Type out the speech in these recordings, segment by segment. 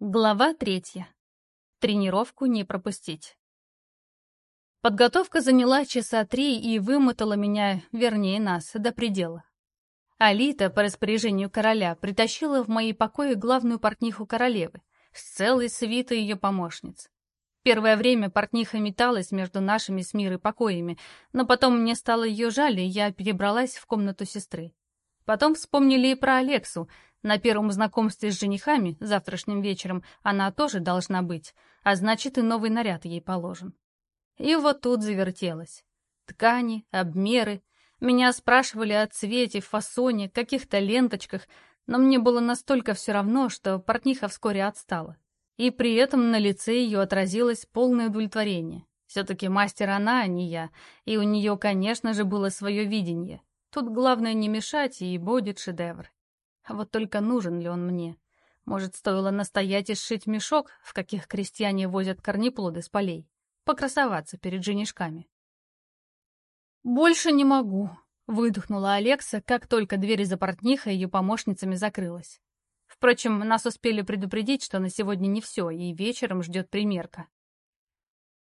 Глава третья. Тренировку не пропустить. Подготовка заняла часа три и вымотала меня, вернее нас, до предела. Алита, по распоряжению короля, притащила в мои покои главную портниху королевы, с целой свитой ее помощниц. Первое время портниха металась между нашими с Мирой покоями, но потом мне стало ее жаль, и я перебралась в комнату сестры. Потом вспомнили и про Алексу. На первом знакомстве с женихами, завтрашним вечером, она тоже должна быть, а значит и новый наряд ей положен. И вот тут завертелось. Ткани, обмеры. Меня спрашивали о цвете, фасоне, каких-то ленточках, но мне было настолько все равно, что портниха вскоре отстала. И при этом на лице ее отразилось полное удовлетворение. Все-таки мастер она, а не я, и у нее, конечно же, было свое видение. Тут главное не мешать, и будет шедевр. Вот только нужен ли он мне? Может, стоило настоять и сшить мешок, в каких крестьяне возят корнеплоды с полей? Покрасоваться перед женишками. «Больше не могу», — выдохнула Алекса, как только дверь за портнихой ее помощницами закрылась. Впрочем, нас успели предупредить, что на сегодня не все, и вечером ждет примерка.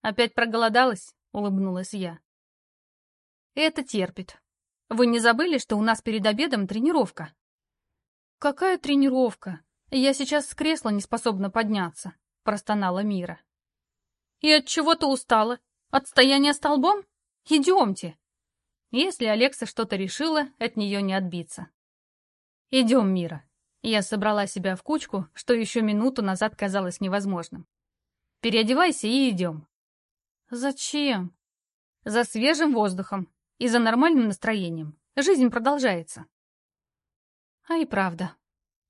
«Опять проголодалась?» — улыбнулась я. «Это терпит. Вы не забыли, что у нас перед обедом тренировка?» «Какая тренировка? Я сейчас с кресла не способна подняться», — простонала Мира. «И от чего ты устала? От стояния столбом? Идемте!» Если Алекса что-то решила, от нее не отбиться. «Идем, Мира». Я собрала себя в кучку, что еще минуту назад казалось невозможным. «Переодевайся и идем». «Зачем?» «За свежим воздухом и за нормальным настроением. Жизнь продолжается. А и правда.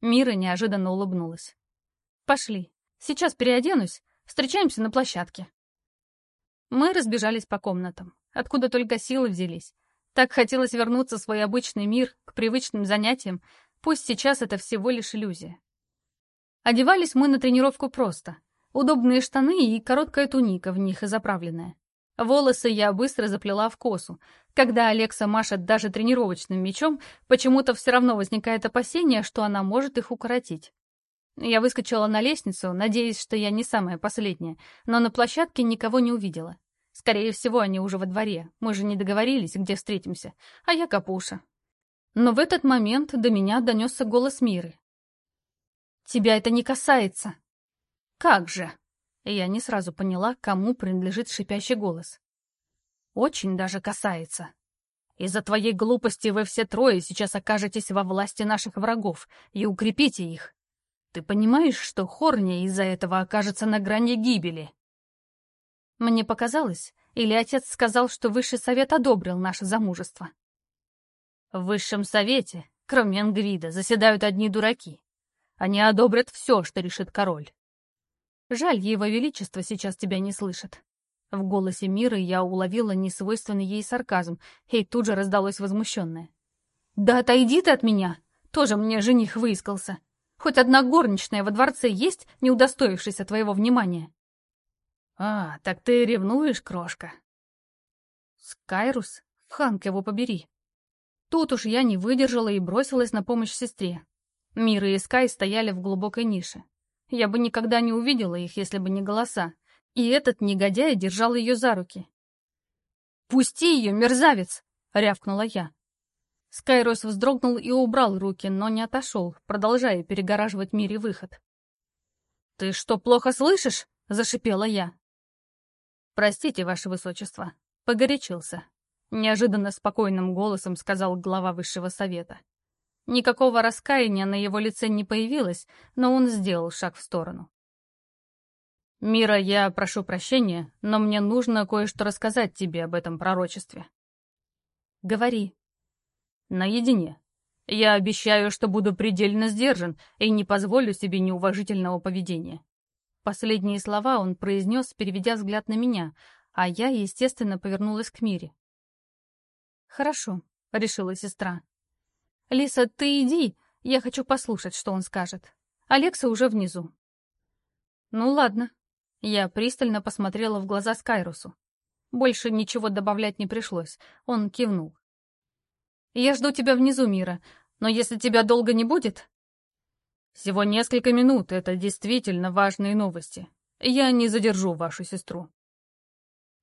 Мира неожиданно улыбнулась. Пошли. Сейчас переоденусь. Встречаемся на площадке. Мы разбежались по комнатам. Откуда только силы взялись. Так хотелось вернуться в свой обычный мир, к привычным занятиям. Пусть сейчас это всего лишь иллюзия. Одевались мы на тренировку просто. Удобные штаны и короткая туника в них и заправленная. Волосы я быстро заплела в косу. Когда Алекса машет даже тренировочным мечом, почему-то все равно возникает опасение, что она может их укоротить. Я выскочила на лестницу, надеясь, что я не самая последняя, но на площадке никого не увидела. Скорее всего, они уже во дворе. Мы же не договорились, где встретимся. А я капуша. Но в этот момент до меня донесся голос Миры. «Тебя это не касается». «Как же?» Я не сразу поняла, кому принадлежит шипящий голос. «Очень даже касается. Из-за твоей глупости вы все трое сейчас окажетесь во власти наших врагов и укрепите их. Ты понимаешь, что Хорния из-за этого окажется на грани гибели?» Мне показалось, или отец сказал, что Высший Совет одобрил наше замужество. В Высшем Совете, кроме Энгвида, заседают одни дураки. Они одобрят все, что решит король. Жаль, его величество сейчас тебя не слышит». В голосе Миры я уловила несвойственный ей сарказм, и тут же раздалось возмущенное. «Да отойди ты от меня! Тоже мне жених выискался. Хоть одна горничная во дворце есть, не удостоившаяся твоего внимания?» «А, так ты ревнуешь, крошка?» «Скайрус? Ханк его побери!» Тут уж я не выдержала и бросилась на помощь сестре. Мира и Скай стояли в глубокой нише. Я бы никогда не увидела их, если бы не голоса. И этот негодяй держал ее за руки. «Пусти ее, мерзавец!» — рявкнула я. Скайрос вздрогнул и убрал руки, но не отошел, продолжая перегораживать Мире выход. «Ты что, плохо слышишь?» — зашипела я. «Простите, ваше высочество», — погорячился. Неожиданно спокойным голосом сказал глава высшего совета. Никакого раскаяния на его лице не появилось, но он сделал шаг в сторону. «Мира, я прошу прощения, но мне нужно кое-что рассказать тебе об этом пророчестве». «Говори». «Наедине. Я обещаю, что буду предельно сдержан и не позволю себе неуважительного поведения». Последние слова он произнес, переведя взгляд на меня, а я, естественно, повернулась к Мире. «Хорошо», — решила сестра. «Лиса, ты иди, я хочу послушать, что он скажет. Алекса уже внизу». «Ну ладно». Я пристально посмотрела в глаза Скайрусу. Больше ничего добавлять не пришлось. Он кивнул. «Я жду тебя внизу, Мира, но если тебя долго не будет...» Всего несколько минут, это действительно важные новости. Я не задержу вашу сестру.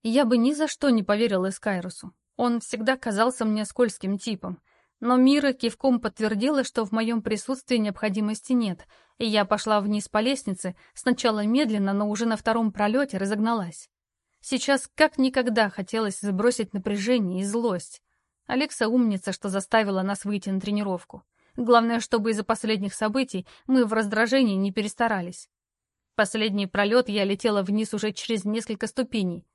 Я бы ни за что не поверила Скайрусу. Он всегда казался мне скользким типом. Но Мира кивком подтвердила, что в моем присутствии необходимости нет, и я пошла вниз по лестнице, сначала медленно, но уже на втором пролете разогналась. Сейчас как никогда хотелось сбросить напряжение и злость. Алекса умница, что заставила нас выйти на тренировку. Главное, чтобы из-за последних событий мы в раздражении не перестарались. Последний пролет я летела вниз уже через несколько ступеней.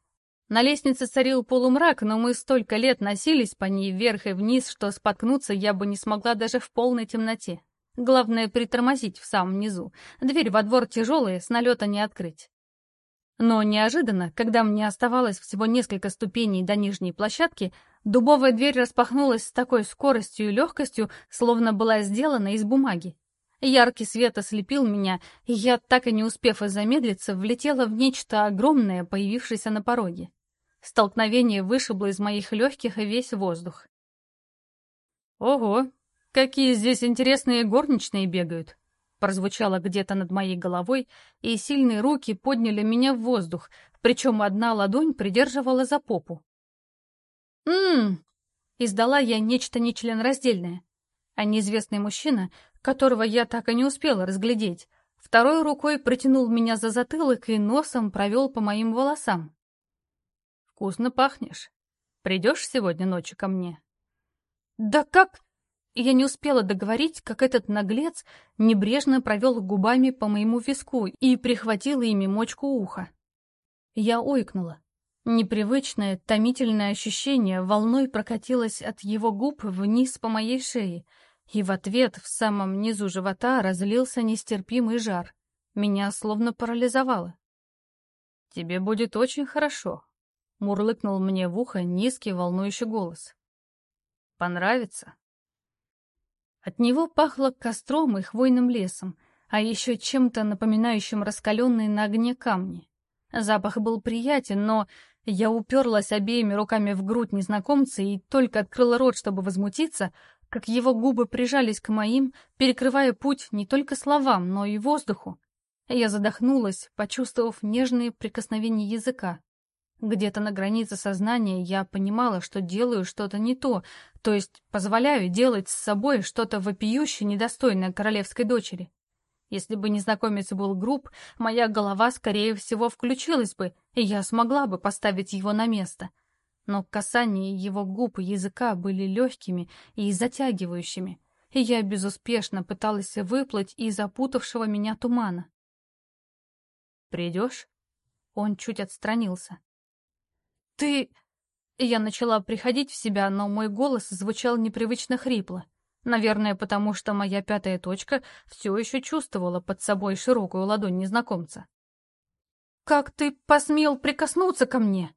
На лестнице царил полумрак, но мы столько лет носились по ней вверх и вниз, что споткнуться я бы не смогла даже в полной темноте. Главное — притормозить в самом низу. Дверь во двор тяжелая, с налета не открыть. Но неожиданно, когда мне оставалось всего несколько ступеней до нижней площадки, дубовая дверь распахнулась с такой скоростью и легкостью, словно была сделана из бумаги. Яркий свет ослепил меня, и я, так и не успев замедлиться, влетела в нечто огромное, появившееся на пороге. Столкновение вышибло из моих легких весь воздух. «Ого, какие здесь интересные горничные бегают!» прозвучало где-то над моей головой, и сильные руки подняли меня в воздух, причем одна ладонь придерживала за попу. «М-м-м!» издала я нечто нечленораздельное, а неизвестный мужчина, которого я так и не успела разглядеть, второй рукой протянул меня за затылок и носом провел по моим волосам. «Вкусно пахнешь. Придешь сегодня ночью ко мне?» «Да как?» Я не успела договорить, как этот наглец небрежно провел губами по моему виску и прихватил ими мочку уха. Я ойкнула. Непривычное, томительное ощущение волной прокатилось от его губ вниз по моей шее, и в ответ в самом низу живота разлился нестерпимый жар. Меня словно парализовало. «Тебе будет очень хорошо», — мурлыкнул мне в ухо низкий волнующий голос. «Понравится?» От него пахло костром и хвойным лесом, а еще чем-то напоминающим раскаленные на огне камни. Запах был приятен, но я уперлась обеими руками в грудь незнакомца и только открыла рот, чтобы возмутиться, как его губы прижались к моим, перекрывая путь не только словам, но и воздуху. Я задохнулась, почувствовав нежные прикосновения языка. Где-то на границе сознания я понимала, что делаю что-то не то, то есть позволяю делать с собой что-то вопиюще недостойное королевской дочери. Если бы незнакомец был груб, моя голова, скорее всего, включилась бы, и я смогла бы поставить его на место. Но касания его губ и языка были легкими и затягивающими, и я безуспешно пыталась выплыть из запутавшего меня тумана. «Придешь?» Он чуть отстранился. «Ты...» Я начала приходить в себя, но мой голос звучал непривычно хрипло. Наверное, потому что моя пятая точка все еще чувствовала под собой широкую ладонь незнакомца. «Как ты посмел прикоснуться ко мне?»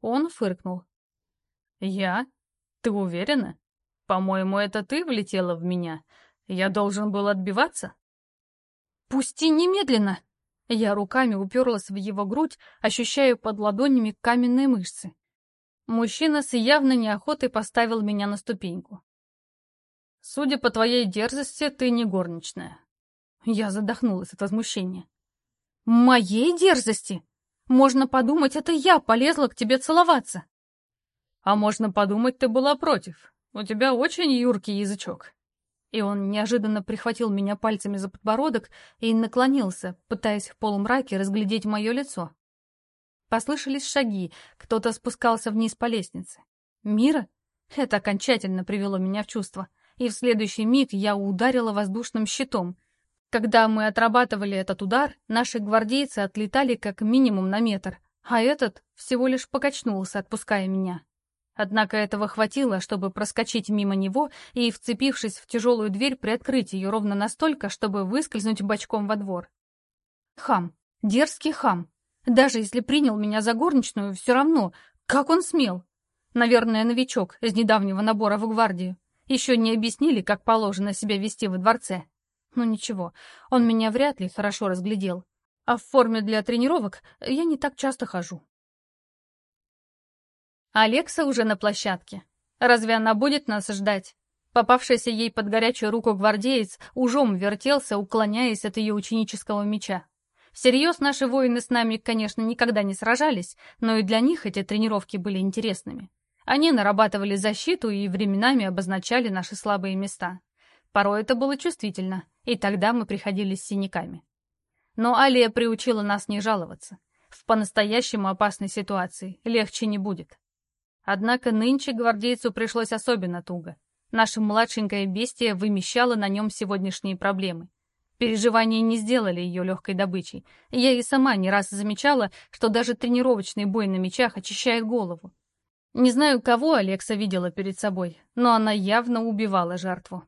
Он фыркнул. «Я? Ты уверена? По-моему, это ты влетела в меня. Я должен был отбиваться?» «Пусти немедленно!» Я руками уперлась в его грудь, ощущая под ладонями каменные мышцы. Мужчина с явной неохотой поставил меня на ступеньку. «Судя по твоей дерзости, ты не горничная». Я задохнулась от возмущения. «Моей дерзости? Можно подумать, это я полезла к тебе целоваться». «А можно подумать, ты была против. У тебя очень юркий язычок». И он неожиданно прихватил меня пальцами за подбородок и наклонился, пытаясь в полумраке разглядеть мое лицо. Послышались шаги, кто-то спускался вниз по лестнице. «Мира?» Это окончательно привело меня в чувство, и в следующий миг я ударила воздушным щитом. Когда мы отрабатывали этот удар, наши гвардейцы отлетали как минимум на метр, а этот всего лишь покачнулся, отпуская меня. Однако этого хватило, чтобы проскочить мимо него и, вцепившись в тяжелую дверь, приоткрыть ее ровно настолько, чтобы выскользнуть бочком во двор. Хам, дерзкий хам. Даже если принял меня за горничную, все равно, как он смел? Наверное, новичок из недавнего набора в гвардию. Еще не объяснили, как положено себя вести во дворце. Ну ничего, он меня вряд ли хорошо разглядел. А в форме для тренировок я не так часто хожу. Алекса уже на площадке. Разве она будет нас ждать? Попавшийся ей под горячую руку гвардеец ужом вертелся, уклоняясь от ее ученического меча. Всерьез наши воины с нами, конечно, никогда не сражались, но и для них эти тренировки были интересными. Они нарабатывали защиту и временами обозначали наши слабые места. Порой это было чувствительно, и тогда мы приходили с синяками. Но Алия приучила нас не жаловаться. В по-настоящему опасной ситуации легче не будет. Однако нынче гвардейцу пришлось особенно туго. Наша младшенькая бестия вымещала на нем сегодняшние проблемы. Переживания не сделали ее легкой добычей. Я и сама не раз замечала, что даже тренировочный бой на мечах очищает голову. Не знаю, кого Алекса видела перед собой, но она явно убивала жертву.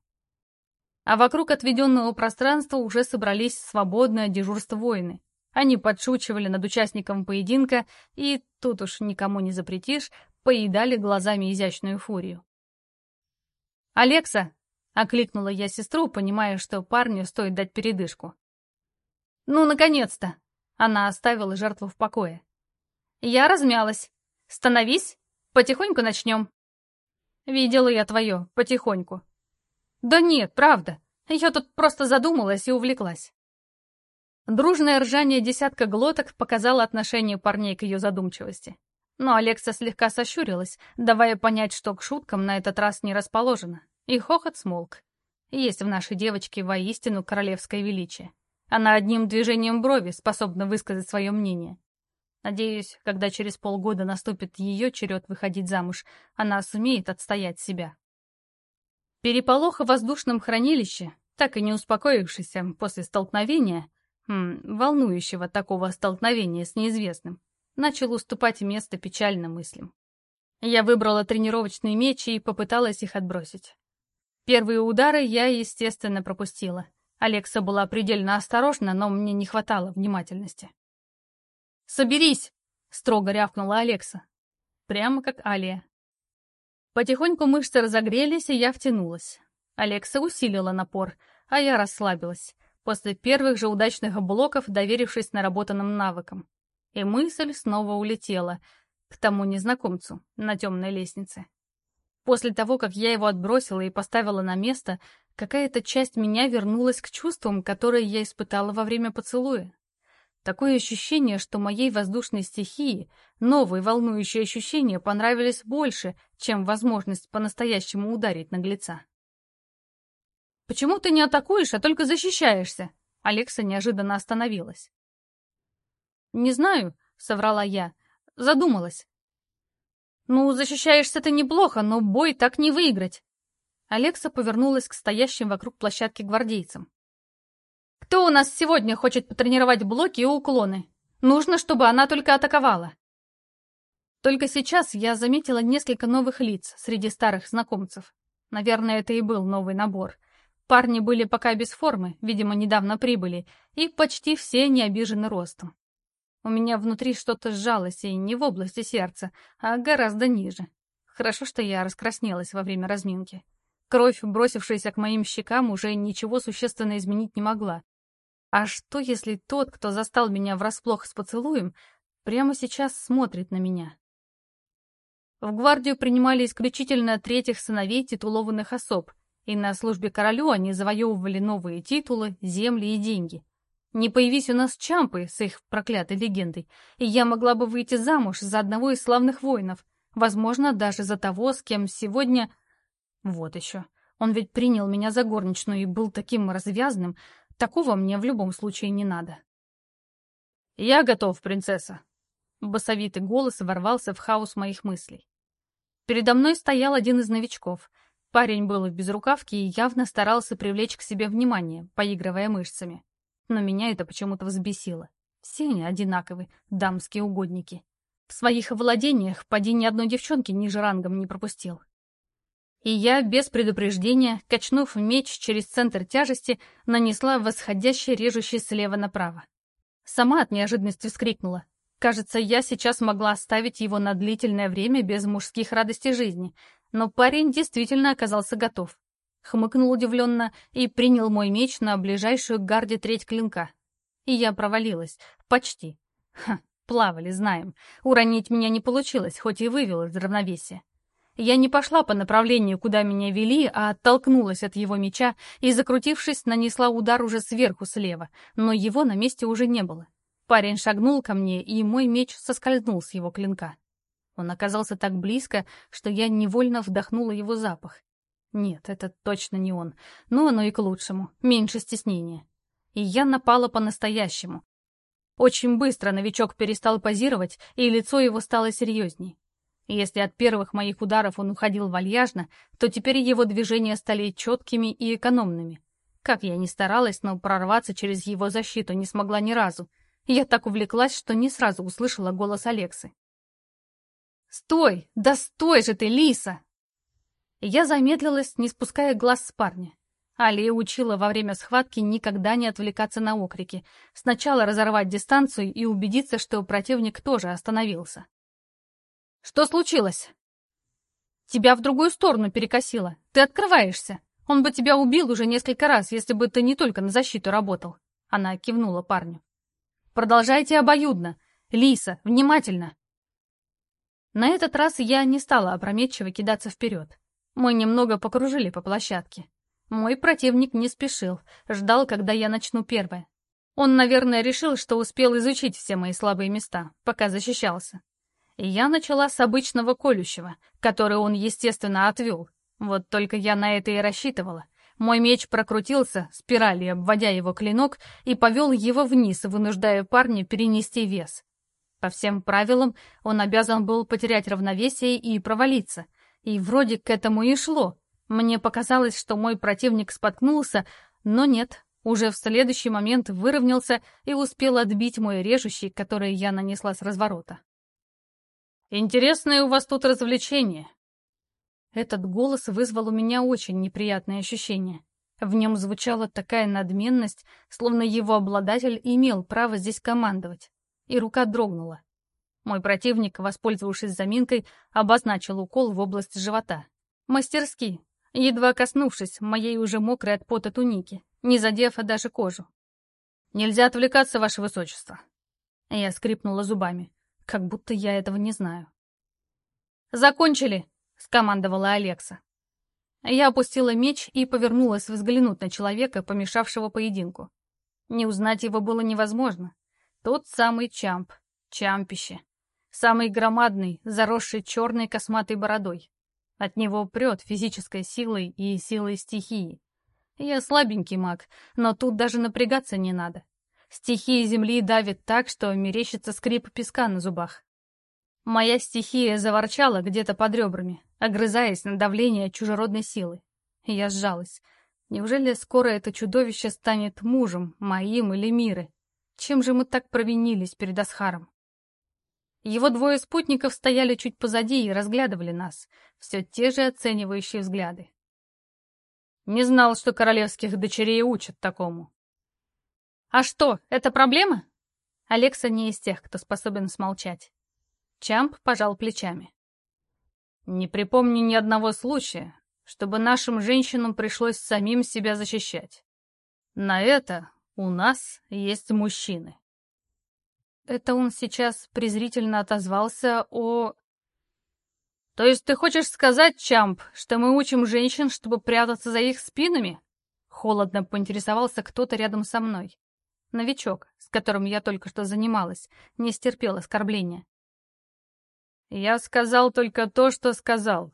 А вокруг отведенного пространства уже собрались свободное дежурство воины. Они подшучивали над участником поединка и, тут уж никому не запретишь, поедали глазами изящную фурию. «Алекса!» — окликнула я сестру, понимая, что парню стоит дать передышку. «Ну, наконец-то!» — она оставила жертву в покое. «Я размялась. Становись, потихоньку начнем». «Видела я твое, потихоньку». «Да нет, правда. Я тут просто задумалась и увлеклась». Дружное ржание десятка глоток показало отношение парней к ее задумчивости. Но Алекса слегка сощурилась, давая понять, что к шуткам на этот раз не расположена. И хохот смолк. Есть в нашей девочке воистину королевское величие. Она одним движением брови способна высказать свое мнение. Надеюсь, когда через полгода наступит ее черед выходить замуж, она сумеет отстоять себя. Переполох в воздушном хранилище, так и не успокоившийся после столкновения, хм, волнующего такого столкновения с неизвестным, начал уступать место печальным мыслям. Я выбрала тренировочные мечи и попыталась их отбросить. Первые удары я, естественно, пропустила. Алекса была предельно осторожна, но мне не хватало внимательности. «Соберись!» — строго рявкнула Алекса. Прямо как Алия. Потихоньку мышцы разогрелись, и я втянулась. Алекса усилила напор, а я расслабилась после первых же удачных блоков, доверившись наработанным навыкам. И мысль снова улетела к тому незнакомцу на темной лестнице. После того, как я его отбросила и поставила на место, какая-то часть меня вернулась к чувствам, которые я испытала во время поцелуя. Такое ощущение, что моей воздушной стихии новые волнующие ощущения понравились больше, чем возможность по-настоящему ударить наглеца. «Почему ты не атакуешь, а только защищаешься?» Алекса неожиданно остановилась. «Не знаю», — соврала я. Задумалась. «Ну, защищаешься ты неплохо, но бой так не выиграть». Алекса повернулась к стоящим вокруг площадки гвардейцам. «Кто у нас сегодня хочет потренировать блоки и уклоны? Нужно, чтобы она только атаковала». Только сейчас я заметила несколько новых лиц среди старых знакомцев. Наверное, это и был новый набор — Парни были пока без формы, видимо, недавно прибыли, и почти все не обижены ростом. У меня внутри что-то сжалось, и не в области сердца, а гораздо ниже. Хорошо, что я раскраснелась во время разминки. Кровь, бросившаяся к моим щекам, уже ничего существенно изменить не могла. А что, если тот, кто застал меня врасплох с поцелуем, прямо сейчас смотрит на меня? В гвардию принимали исключительно третьих сыновей титулованных особ — и на службе королю они завоевывали новые титулы, земли и деньги. Не появись у нас Чампы с их проклятой легендой, и я могла бы выйти замуж за одного из славных воинов, возможно, даже за того, с кем сегодня... Вот еще. Он ведь принял меня за горничную и был таким развязным. Такого мне в любом случае не надо. «Я готов, принцесса!» Басовитый голос ворвался в хаос моих мыслей. Передо мной стоял один из новичков — Парень был в безрукавке и явно старался привлечь к себе внимание, поигрывая мышцами. Но меня это почему-то взбесило. Все они одинаковы, дамские угодники. В своих владениях поди ни одной девчонки ниже рангом не пропустил. И я, без предупреждения, качнув меч через центр тяжести, нанесла восходящий режущий слева направо. Сама от неожиданности вскрикнула. Кажется, я сейчас могла оставить его на длительное время без мужских радостей жизни, но парень действительно оказался готов. Хмыкнул удивленно и принял мой меч на ближайшую к гарде треть клинка. И я провалилась. Почти. Ха, плавали, знаем. Уронить меня не получилось, хоть и вывел из равновесия. Я не пошла по направлению, куда меня вели, а оттолкнулась от его меча и, закрутившись, нанесла удар уже сверху слева, но его на месте уже не было. Парень шагнул ко мне, и мой меч соскользнул с его клинка. Он оказался так близко, что я невольно вдохнула его запах. Нет, это точно не он. Но оно и к лучшему. Меньше стеснения. И я напала по-настоящему. Очень быстро новичок перестал позировать, и лицо его стало серьезней. Если от первых моих ударов он уходил вальяжно, то теперь его движения стали четкими и экономными. Как я ни старалась, но прорваться через его защиту не смогла ни разу. Я так увлеклась, что не сразу услышала голос Алексы. «Стой! Да стой же ты, Лиса!» Я замедлилась, не спуская глаз с парня. Алия учила во время схватки никогда не отвлекаться на окрики. Сначала разорвать дистанцию и убедиться, что противник тоже остановился. «Что случилось?» «Тебя в другую сторону перекосило. Ты открываешься. Он бы тебя убил уже несколько раз, если бы ты не только на защиту работал». Она кивнула парню. «Продолжайте обоюдно. Лиса, внимательно!» На этот раз я не стала опрометчиво кидаться вперед. Мы немного покружили по площадке. Мой противник не спешил, ждал, когда я начну первое. Он, наверное, решил, что успел изучить все мои слабые места, пока защищался. Я начала с обычного колющего, который он, естественно, отвел. Вот только я на это и рассчитывала. Мой меч прокрутился, спиралью обводя его клинок, и повел его вниз, вынуждая парня перенести вес. По всем правилам он обязан был потерять равновесие и провалиться. И вроде к этому и шло, мне показалось, что мой противник споткнулся, но нет, уже в следующий момент выровнялся и успел отбить мой режущий, который я нанесла с разворота. «Интересное у вас тут развлечение». Этот голос вызвал у меня очень неприятное ощущение. В нем звучала такая надменность, словно его обладатель имел право здесь командовать. И рука дрогнула. Мой противник, воспользовавшись заминкой, обозначил укол в область живота. Мастерски, едва коснувшись моей уже мокрой от пота туники, не задев даже кожу. «Нельзя отвлекаться, ваше высочество!» Я скрипнула зубами, как будто я этого не знаю. «Закончили!» — скомандовала Алекса. Я опустила меч и повернулась взглянуть на человека, помешавшего поединку. Не узнать его было невозможно. Тот самый Чамп, Чампище. Самый громадный, заросший черной косматой бородой. От него прет физической силой и силой стихии. Я слабенький маг, но тут даже напрягаться не надо. Стихия земли давит так, что мерещится скрип песка на зубах. Моя стихия заворчала где-то под ребрами, огрызаясь на давление чужеродной силы. Я сжалась. Неужели скоро это чудовище станет мужем, моим или Миры? Чем же мы так провинились перед Асхаром? Его двое спутников стояли чуть позади и разглядывали нас. Все те же оценивающие взгляды. Не знал, что королевских дочерей учат такому. «А что, это проблема?» Алекса не из тех, кто способен смолчать. Чамп пожал плечами. «Не припомню ни одного случая, чтобы нашим женщинам пришлось самим себя защищать. На это у нас есть мужчины». Это он сейчас презрительно отозвался о... То есть ты хочешь сказать, Чамп, что мы учим женщин, чтобы прятаться за их спинами? Холодно поинтересовался кто-то рядом со мной. Новичок, с которым я только что занималась, не стерпел оскорбления. Я сказал только то, что сказал.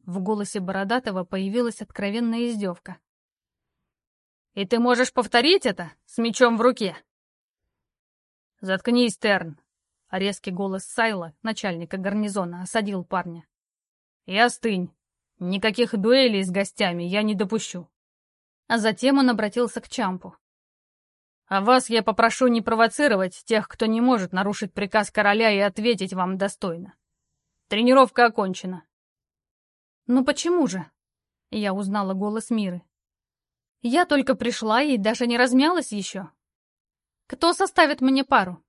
В голосе Бородатого появилась откровенная издевка. «И ты можешь повторить это с мечом в руке?» «Заткнись, Терн!» Резкий голос Сайла, начальника гарнизона, осадил парня. «И остынь. Никаких дуэлей с гостями я не допущу». А затем он обратился к Чампу. «А вас я попрошу не провоцировать тех, кто не может нарушить приказ короля и ответить вам достойно. Тренировка окончена». «Ну почему же?» Я узнала голос Миры. «Я только пришла и даже не размялась еще. Кто составит мне пару?